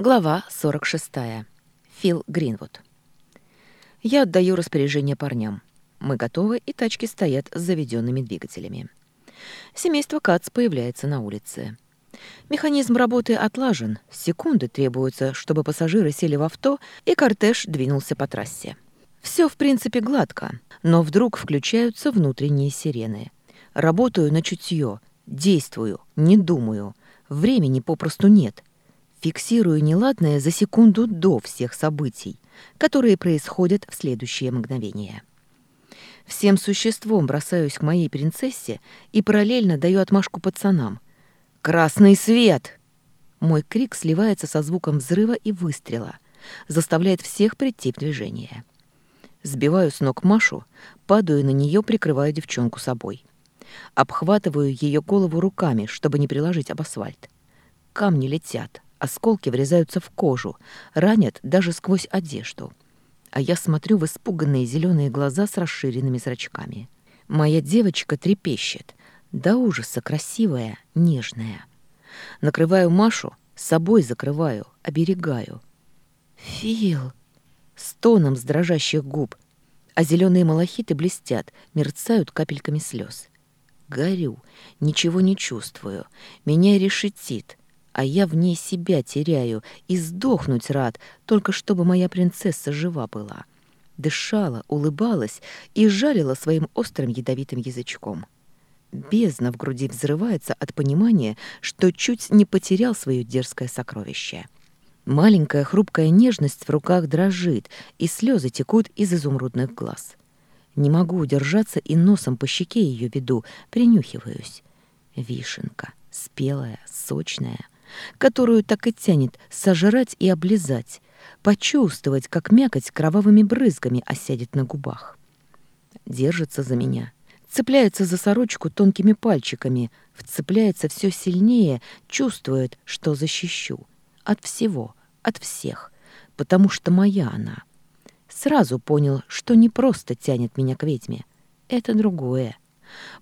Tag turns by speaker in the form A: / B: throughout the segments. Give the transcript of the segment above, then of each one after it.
A: Глава 46. Фил Гринвуд. Я отдаю распоряжение парням. Мы готовы, и тачки стоят с заведенными двигателями. Семейство Кац появляется на улице. Механизм работы отлажен. Секунды требуются, чтобы пассажиры сели в авто, и кортеж двинулся по трассе. Все в принципе гладко, но вдруг включаются внутренние сирены. Работаю на чутье, действую, не думаю. Времени попросту нет — фиксирую неладное за секунду до всех событий, которые происходят в следующее мгновение. Всем существом бросаюсь к моей принцессе и параллельно даю отмашку пацанам. «Красный свет!» Мой крик сливается со звуком взрыва и выстрела, заставляет всех прийти в движение. Сбиваю с ног Машу, падаю на нее, прикрывая девчонку собой. Обхватываю ее голову руками, чтобы не приложить об асфальт. Камни летят, Осколки врезаются в кожу, ранят даже сквозь одежду. А я смотрю в испуганные зеленые глаза с расширенными зрачками. Моя девочка трепещет. До ужаса красивая, нежная. Накрываю Машу, собой закрываю, оберегаю. «Фил!» С тоном с дрожащих губ. А зеленые малахиты блестят, мерцают капельками слез. Горю, ничего не чувствую. Меня решетит а я в ней себя теряю и сдохнуть рад, только чтобы моя принцесса жива была. Дышала, улыбалась и жалила своим острым ядовитым язычком. Бездна в груди взрывается от понимания, что чуть не потерял свое дерзкое сокровище. Маленькая хрупкая нежность в руках дрожит, и слезы текут из изумрудных глаз. Не могу удержаться и носом по щеке ее веду, принюхиваюсь. Вишенка, спелая, сочная которую так и тянет сожрать и облизать, почувствовать, как мякоть кровавыми брызгами осядет на губах. Держится за меня, цепляется за сорочку тонкими пальчиками, вцепляется все сильнее, чувствует, что защищу. От всего, от всех, потому что моя она. Сразу понял, что не просто тянет меня к ведьме. Это другое.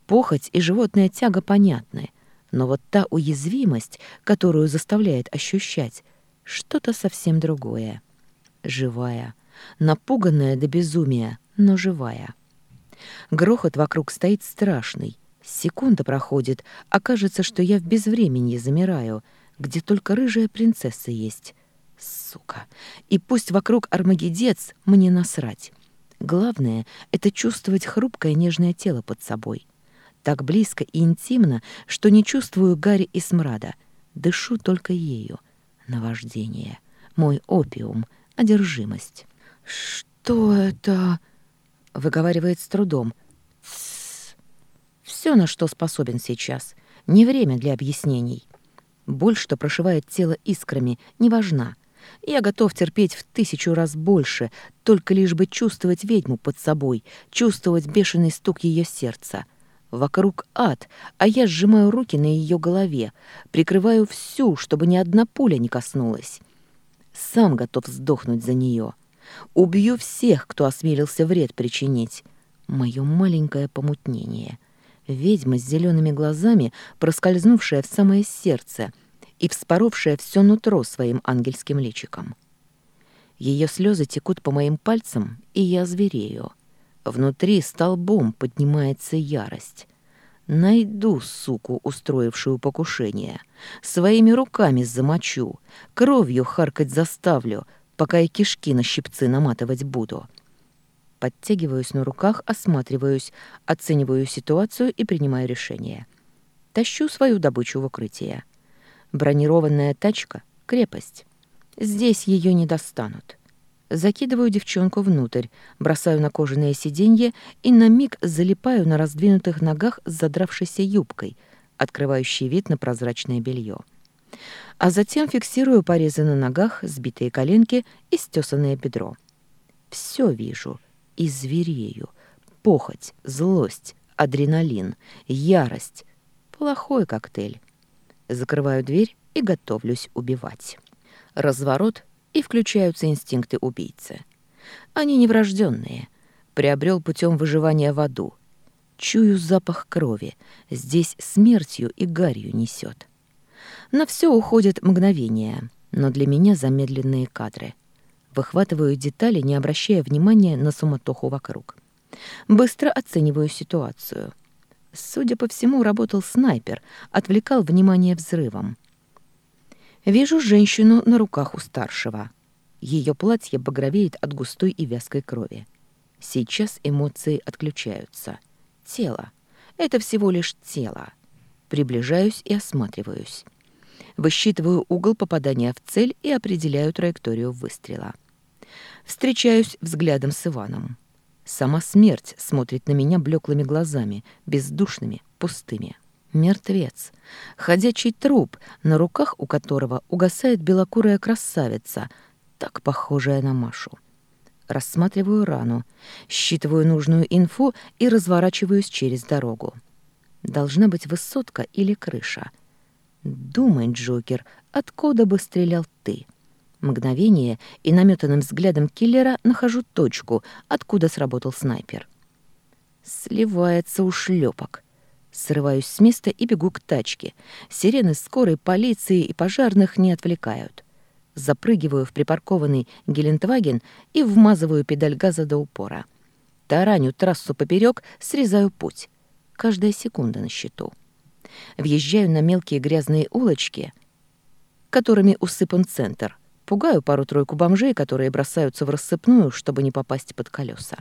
A: Похоть и животная тяга понятны. Но вот та уязвимость, которую заставляет ощущать, что-то совсем другое. Живая, напуганная до безумия, но живая. Грохот вокруг стоит страшный. Секунда проходит, а кажется, что я в безвременье замираю, где только рыжая принцесса есть. Сука! И пусть вокруг армагедец, мне насрать. Главное — это чувствовать хрупкое нежное тело под собой так близко и интимно, что не чувствую Гари и смрада. Дышу только ею. Наваждение. Мой опиум. Одержимость. «Что это?» — выговаривает с трудом. Все, на что способен сейчас. Не время для объяснений. Боль, что прошивает тело искрами, не важна. Я готов терпеть в тысячу раз больше, только лишь бы чувствовать ведьму под собой, чувствовать бешеный стук ее сердца. Вокруг ад, а я сжимаю руки на ее голове, прикрываю всю, чтобы ни одна пуля не коснулась. Сам готов сдохнуть за нее. Убью всех, кто осмелился вред причинить. Мое маленькое помутнение. Ведьма с зелеными глазами, проскользнувшая в самое сердце и вспоровшая все нутро своим ангельским личиком. Ее слезы текут по моим пальцам, и я зверею. Внутри столбом поднимается ярость. Найду суку, устроившую покушение. Своими руками замочу, кровью харкать заставлю, пока я кишки на щипцы наматывать буду. Подтягиваюсь на руках, осматриваюсь, оцениваю ситуацию и принимаю решение. Тащу свою добычу в укрытие. Бронированная тачка — крепость. Здесь ее не достанут. Закидываю девчонку внутрь, бросаю на кожаное сиденье и на миг залипаю на раздвинутых ногах с задравшейся юбкой, открывающей вид на прозрачное белье. А затем фиксирую порезы на ногах, сбитые коленки и стесанное бедро. Все вижу и зверею. Похоть, злость, адреналин, ярость. Плохой коктейль. Закрываю дверь и готовлюсь убивать. Разворот — и включаются инстинкты убийцы. Они неврожденные, приобрел путем выживания в аду. Чую запах крови, здесь смертью и гарью несет. На все уходят мгновения, но для меня замедленные кадры. Выхватываю детали, не обращая внимания на суматоху вокруг. Быстро оцениваю ситуацию. Судя по всему, работал снайпер, отвлекал внимание взрывом. Вижу женщину на руках у старшего. Ее платье багровеет от густой и вязкой крови. Сейчас эмоции отключаются. Тело. Это всего лишь тело. Приближаюсь и осматриваюсь. Высчитываю угол попадания в цель и определяю траекторию выстрела. Встречаюсь взглядом с Иваном. Сама смерть смотрит на меня блеклыми глазами, бездушными, пустыми. Мертвец. Ходячий труп, на руках у которого угасает белокурая красавица, так похожая на Машу. Рассматриваю рану, считываю нужную инфу и разворачиваюсь через дорогу. Должна быть высотка или крыша. Думай, Джокер, откуда бы стрелял ты? Мгновение и наметанным взглядом киллера нахожу точку, откуда сработал снайпер. Сливается ушлепок. Срываюсь с места и бегу к тачке. Сирены скорой, полиции и пожарных не отвлекают. Запрыгиваю в припаркованный Гелендваген и вмазываю педаль газа до упора. Тараню трассу поперек, срезаю путь. Каждая секунда на счету. Въезжаю на мелкие грязные улочки, которыми усыпан центр. Пугаю пару-тройку бомжей, которые бросаются в рассыпную, чтобы не попасть под колеса.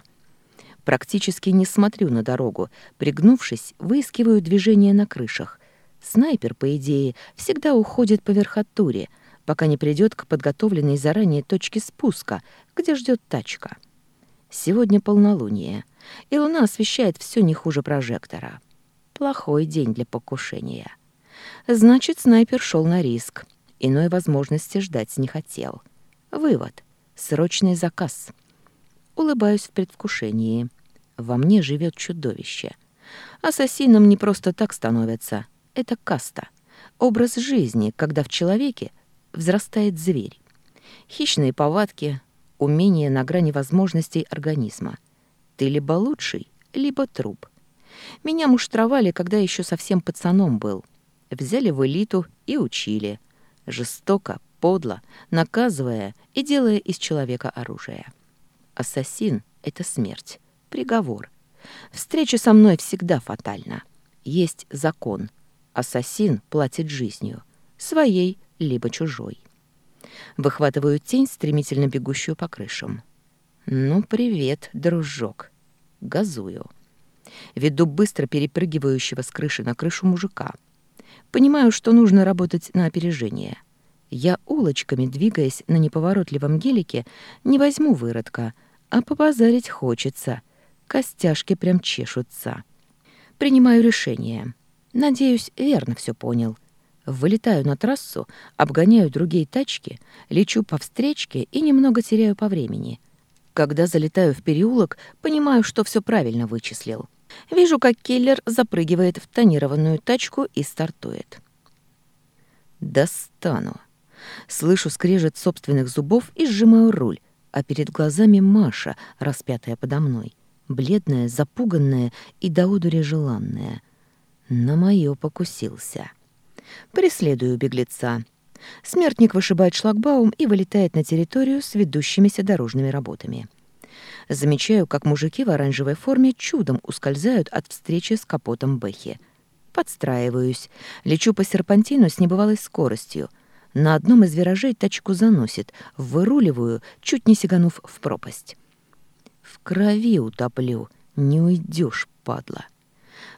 A: Практически не смотрю на дорогу, пригнувшись, выискиваю движение на крышах. Снайпер, по идее, всегда уходит по верхотуре, пока не придет к подготовленной заранее точке спуска, где ждет тачка. Сегодня полнолуние, и луна освещает все не хуже прожектора. Плохой день для покушения. Значит, снайпер шел на риск. Иной возможности ждать не хотел. Вывод. Срочный заказ. Улыбаюсь в предвкушении во мне живет чудовище. Ассасином не просто так становятся. Это каста. Образ жизни, когда в человеке взрастает зверь. Хищные повадки, умение на грани возможностей организма. Ты либо лучший, либо труп. Меня муштровали, когда еще совсем пацаном был. Взяли в элиту и учили. Жестоко, подло, наказывая и делая из человека оружие. Ассасин — это смерть приговор. Встреча со мной всегда фатальна. Есть закон. Ассасин платит жизнью. Своей, либо чужой. Выхватываю тень, стремительно бегущую по крышам. «Ну, привет, дружок!» Газую. Веду быстро перепрыгивающего с крыши на крышу мужика. Понимаю, что нужно работать на опережение. Я улочками, двигаясь на неповоротливом гелике, не возьму выродка, а побазарить хочется. Костяшки прям чешутся. Принимаю решение. Надеюсь, верно все понял. Вылетаю на трассу, обгоняю другие тачки, лечу по встречке и немного теряю по времени. Когда залетаю в переулок, понимаю, что все правильно вычислил. Вижу, как киллер запрыгивает в тонированную тачку и стартует. Достану. Слышу скрежет собственных зубов и сжимаю руль, а перед глазами Маша, распятая подо мной бледная, запуганная и до удури желанная. На мое покусился. Преследую беглеца. Смертник вышибает шлагбаум и вылетает на территорию с ведущимися дорожными работами. Замечаю, как мужики в оранжевой форме чудом ускользают от встречи с капотом Бэхи. Подстраиваюсь. Лечу по серпантину с небывалой скоростью. На одном из виражей тачку заносит, выруливаю, чуть не сиганув в пропасть крови утоплю, не уйдешь, падла.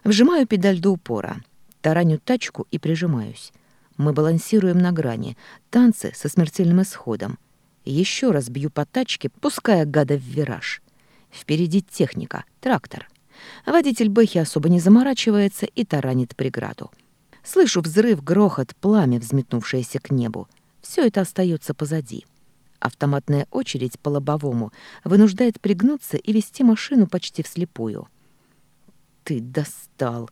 A: Вжимаю педаль до упора, тараню тачку и прижимаюсь. Мы балансируем на грани, танцы со смертельным исходом. Еще раз бью по тачке, пуская гада в вираж. Впереди техника, трактор. Водитель Бэхи особо не заморачивается и таранит преграду. Слышу взрыв, грохот, пламя, взметнувшееся к небу. Все это остается позади. Автоматная очередь по лобовому вынуждает пригнуться и вести машину почти вслепую. «Ты достал!»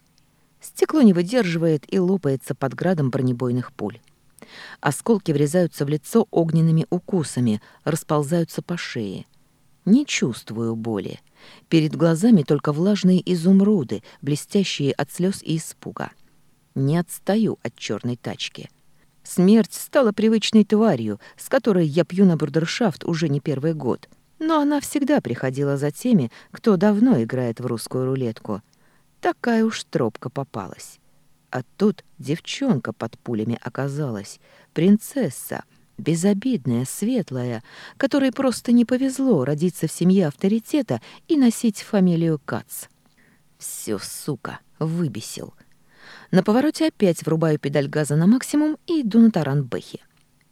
A: Стекло не выдерживает и лопается под градом бронебойных пуль. Осколки врезаются в лицо огненными укусами, расползаются по шее. Не чувствую боли. Перед глазами только влажные изумруды, блестящие от слез и испуга. Не отстаю от черной тачки. — Смерть стала привычной тварью, с которой я пью на брудершафт уже не первый год. Но она всегда приходила за теми, кто давно играет в русскую рулетку. Такая уж тропка попалась. А тут девчонка под пулями оказалась, принцесса, безобидная, светлая, которой просто не повезло родиться в семье авторитета и носить фамилию Кац. Все, сука, выбесил — на повороте опять врубаю педаль газа на максимум и иду на таран Бэхи.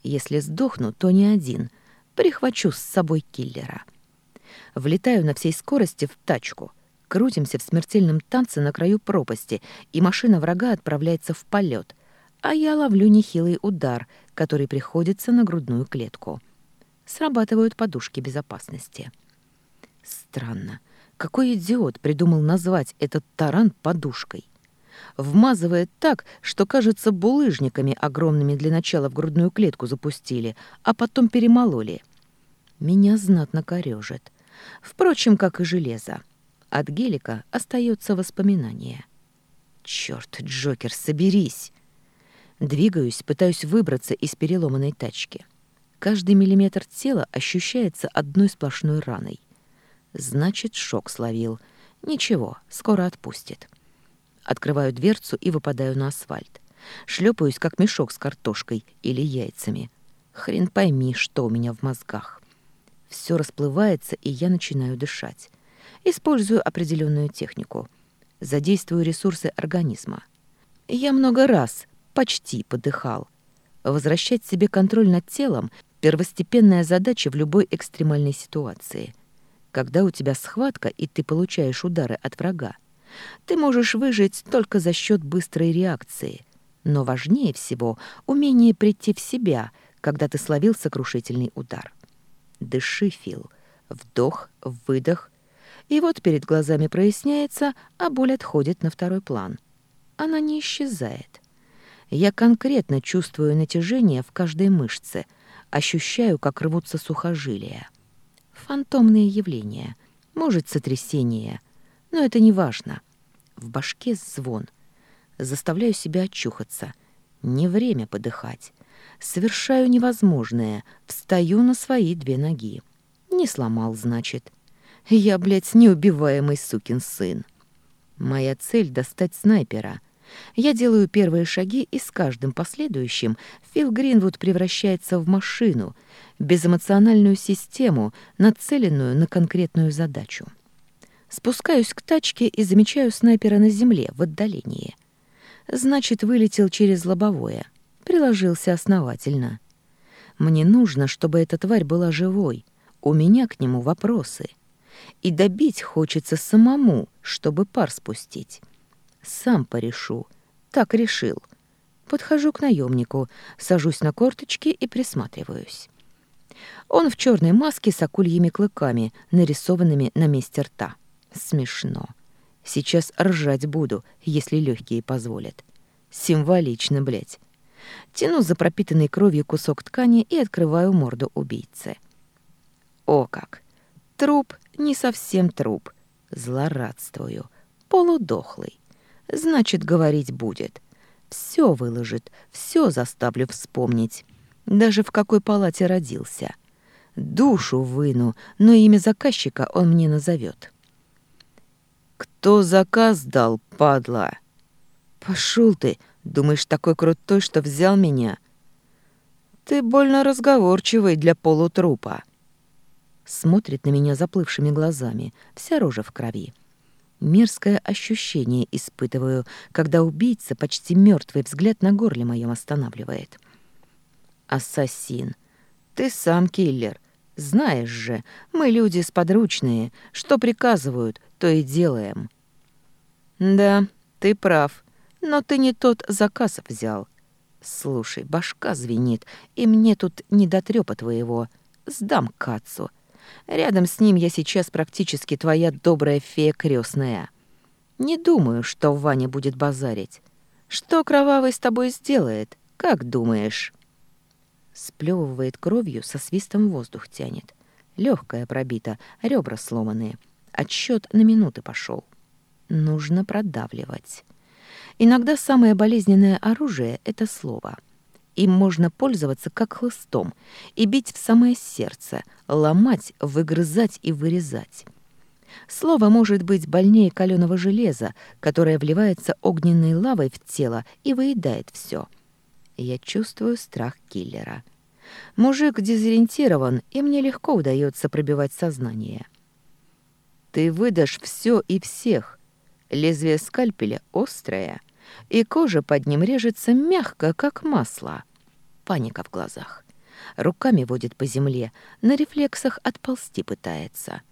A: Если сдохну, то не один. Прихвачу с собой киллера. Влетаю на всей скорости в тачку. Крутимся в смертельном танце на краю пропасти, и машина врага отправляется в полет. А я ловлю нехилый удар, который приходится на грудную клетку. Срабатывают подушки безопасности. Странно. Какой идиот придумал назвать этот таран подушкой? Вмазывает так, что, кажется, булыжниками огромными для начала в грудную клетку запустили, а потом перемололи. Меня знатно корежит. Впрочем, как и железо. От гелика остается воспоминание. Черт, Джокер, соберись! Двигаюсь, пытаюсь выбраться из переломанной тачки. Каждый миллиметр тела ощущается одной сплошной раной. Значит, шок словил. Ничего, скоро отпустит. Открываю дверцу и выпадаю на асфальт. Шлепаюсь, как мешок с картошкой или яйцами. Хрен пойми, что у меня в мозгах. Все расплывается, и я начинаю дышать. Использую определенную технику. Задействую ресурсы организма. Я много раз, почти подыхал. Возвращать себе контроль над телом — первостепенная задача в любой экстремальной ситуации. Когда у тебя схватка, и ты получаешь удары от врага, ты можешь выжить только за счет быстрой реакции. Но важнее всего умение прийти в себя, когда ты словил сокрушительный удар. Дыши, Фил. Вдох, выдох. И вот перед глазами проясняется, а боль отходит на второй план. Она не исчезает. Я конкретно чувствую натяжение в каждой мышце, ощущаю, как рвутся сухожилия. Фантомные явления. Может, сотрясение — но это не важно. В башке звон. Заставляю себя очухаться. Не время подыхать. Совершаю невозможное. Встаю на свои две ноги. Не сломал, значит. Я, блядь, неубиваемый сукин сын. Моя цель — достать снайпера. Я делаю первые шаги, и с каждым последующим Фил Гринвуд превращается в машину, безэмоциональную систему, нацеленную на конкретную задачу. Спускаюсь к тачке и замечаю снайпера на земле, в отдалении. Значит, вылетел через лобовое. Приложился основательно. Мне нужно, чтобы эта тварь была живой. У меня к нему вопросы. И добить хочется самому, чтобы пар спустить. Сам порешу. Так решил. Подхожу к наемнику, сажусь на корточки и присматриваюсь. Он в черной маске с акульими клыками, нарисованными на месте рта. Смешно. Сейчас ржать буду, если легкие позволят. Символично, блядь. Тяну за пропитанный кровью кусок ткани и открываю морду убийцы. О как! Труп не совсем труп. Злорадствую. Полудохлый. Значит, говорить будет. Все выложит, все заставлю вспомнить. Даже в какой палате родился. Душу выну, но имя заказчика он мне назовет кто заказ дал, падла?» «Пошел ты! Думаешь, такой крутой, что взял меня?» «Ты больно разговорчивый для полутрупа». Смотрит на меня заплывшими глазами, вся рожа в крови. Мерзкое ощущение испытываю, когда убийца почти мертвый взгляд на горле моем останавливает. «Ассасин! Ты сам киллер! Знаешь же, мы люди сподручные, что приказывают, то и делаем. Да, ты прав, но ты не тот заказ взял. Слушай, башка звенит, и мне тут не до трёпа твоего. Сдам Кацу. Рядом с ним я сейчас практически твоя добрая фея крестная. Не думаю, что Ваня будет базарить. Что кровавый с тобой сделает, как думаешь?» Сплёвывает кровью, со свистом воздух тянет. Лёгкая пробита, ребра сломанные. Отсчёт на минуты пошёл нужно продавливать. Иногда самое болезненное оружие — это слово. Им можно пользоваться как хлыстом и бить в самое сердце, ломать, выгрызать и вырезать. Слово может быть больнее каленого железа, которое вливается огненной лавой в тело и выедает все. Я чувствую страх киллера. Мужик дезориентирован, и мне легко удается пробивать сознание. «Ты выдашь все и всех. Лезвие скальпеля острое, и кожа под ним режется мягко, как масло. Паника в глазах. Руками водит по земле, на рефлексах отползти пытается.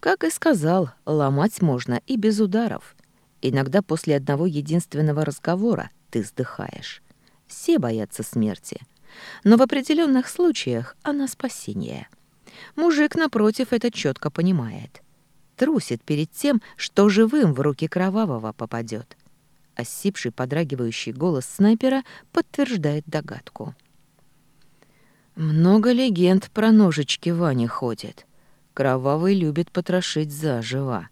A: Как и сказал, ломать можно и без ударов. Иногда после одного единственного разговора ты сдыхаешь. Все боятся смерти. Но в определенных случаях она спасение. Мужик, напротив, это четко понимает. — трусит перед тем, что живым в руки кровавого попадет. Осипший подрагивающий голос снайпера подтверждает догадку. Много легенд про ножички Вани ходит. Кровавый любит потрошить заживо.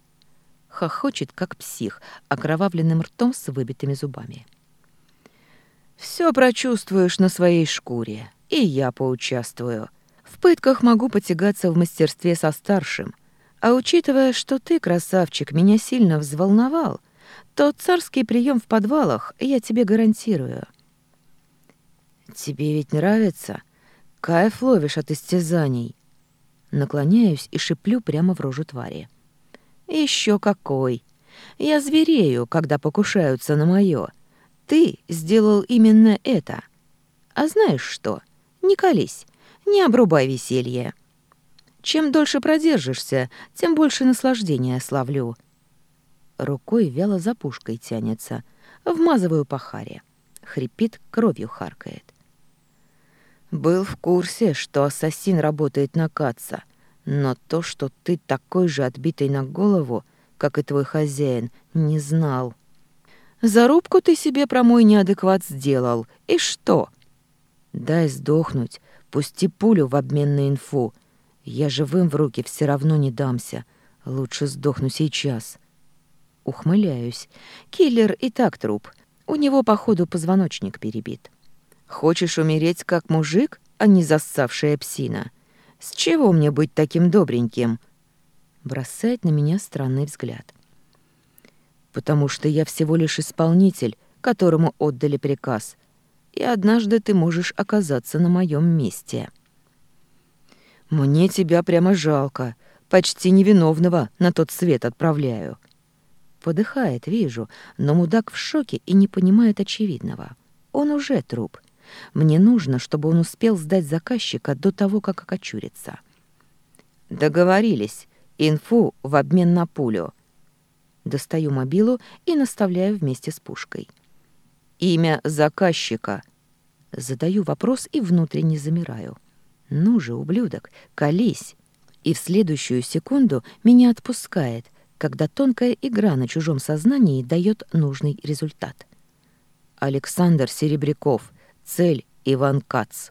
A: Хохочет, как псих, окровавленным ртом с выбитыми зубами. Все прочувствуешь на своей шкуре, и я поучаствую. В пытках могу потягаться в мастерстве со старшим — а учитывая, что ты, красавчик, меня сильно взволновал, то царский прием в подвалах я тебе гарантирую. Тебе ведь нравится? Кайф ловишь от истязаний. Наклоняюсь и шиплю прямо в рожу твари. Еще какой! Я зверею, когда покушаются на мое. Ты сделал именно это. А знаешь что? Не колись, не обрубай веселье. Чем дольше продержишься, тем больше наслаждения славлю». Рукой вяло за пушкой тянется. Вмазываю по харе. Хрипит, кровью харкает. «Был в курсе, что ассасин работает на Каца, но то, что ты такой же отбитый на голову, как и твой хозяин, не знал». «Зарубку ты себе про мой неадекват сделал. И что?» «Дай сдохнуть, пусти пулю в обмен на инфу, я живым в руки все равно не дамся. Лучше сдохну сейчас. Ухмыляюсь. Киллер и так труп. У него, походу, позвоночник перебит. Хочешь умереть как мужик, а не зассавшая псина? С чего мне быть таким добреньким? Бросает на меня странный взгляд. Потому что я всего лишь исполнитель, которому отдали приказ. И однажды ты можешь оказаться на моем месте. Мне тебя прямо жалко. Почти невиновного на тот свет отправляю. Подыхает, вижу, но мудак в шоке и не понимает очевидного. Он уже труп. Мне нужно, чтобы он успел сдать заказчика до того, как окочурится. Договорились. Инфу в обмен на пулю. Достаю мобилу и наставляю вместе с пушкой. Имя заказчика. Задаю вопрос и внутренне замираю. «Ну же, ублюдок, колись!» И в следующую секунду меня отпускает, когда тонкая игра на чужом сознании дает нужный результат. Александр Серебряков. Цель Иван Кац.